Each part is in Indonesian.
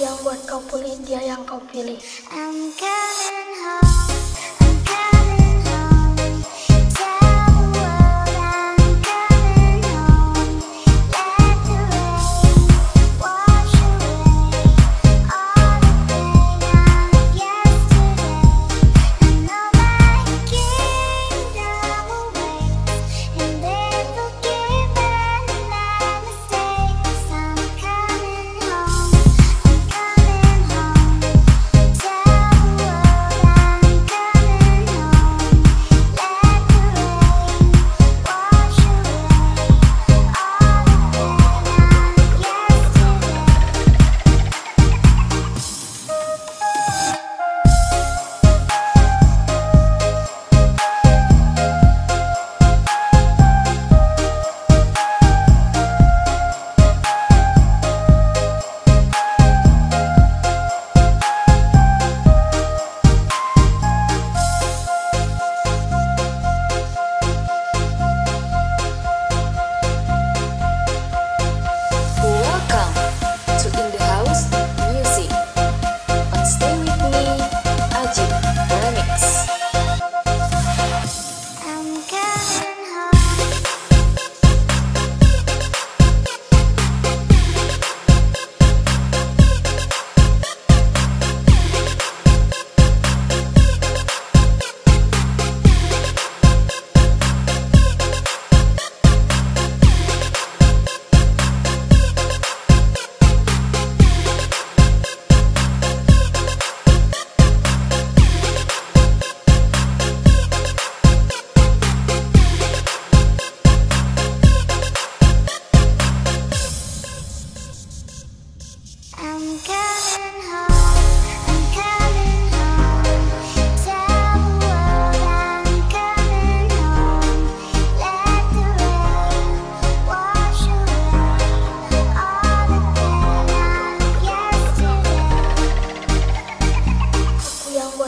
yang buat kau pulih, dia yang kau pilih. I'm coming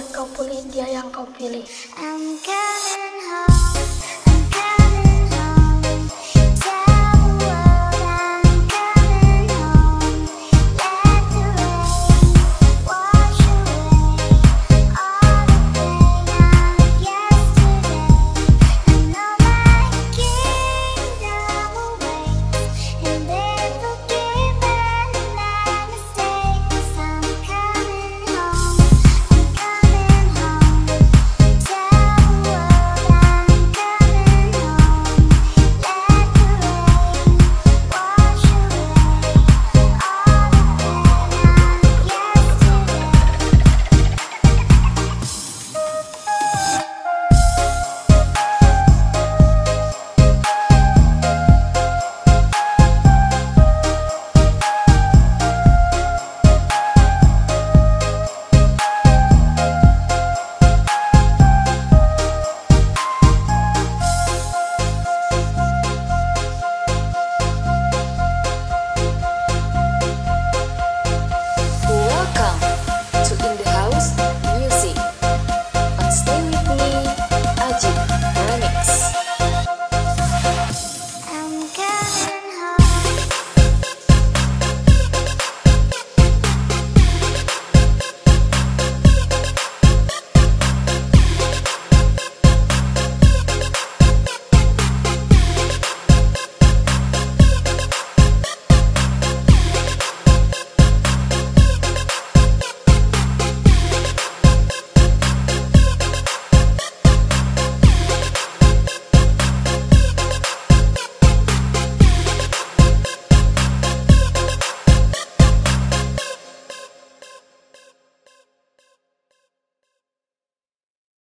buat kau pilih dia yang kau pilih. I'm coming home.